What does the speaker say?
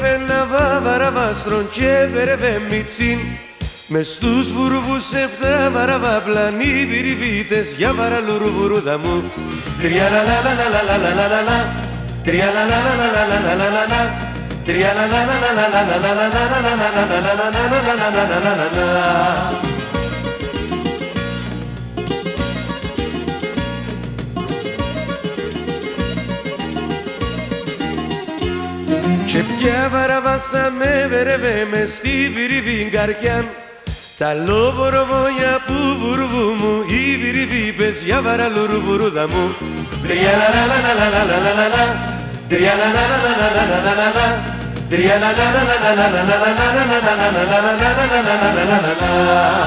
βερεβε να βαβαραβα στρονκέ μιτσίν με στους βουρβούς εφτά βαραβα πλανή βιριβίτες για βαραλουρουβουρούδα μου Τρια λα λα λα λα λα λα λα λα λα Τρια λα λα λα λα λα λα λα λα λα Τρια λα λα λα λα λα λα λα λα λα λα λα Και πια βαραβάσα με βερεβέ με στη βυριβή καρκιά τα λόβοροβόνια που βουρβού μου οι βυριβίπες για βαραλουρουβουρούδα μου Τρια λα λα λα λα λα λα λα λα Τρια λα λα λα λα λα λα λα λα Τρια λα λα λα λα λα λα λα λα λα λα λα λα λα λα λα λα λα λα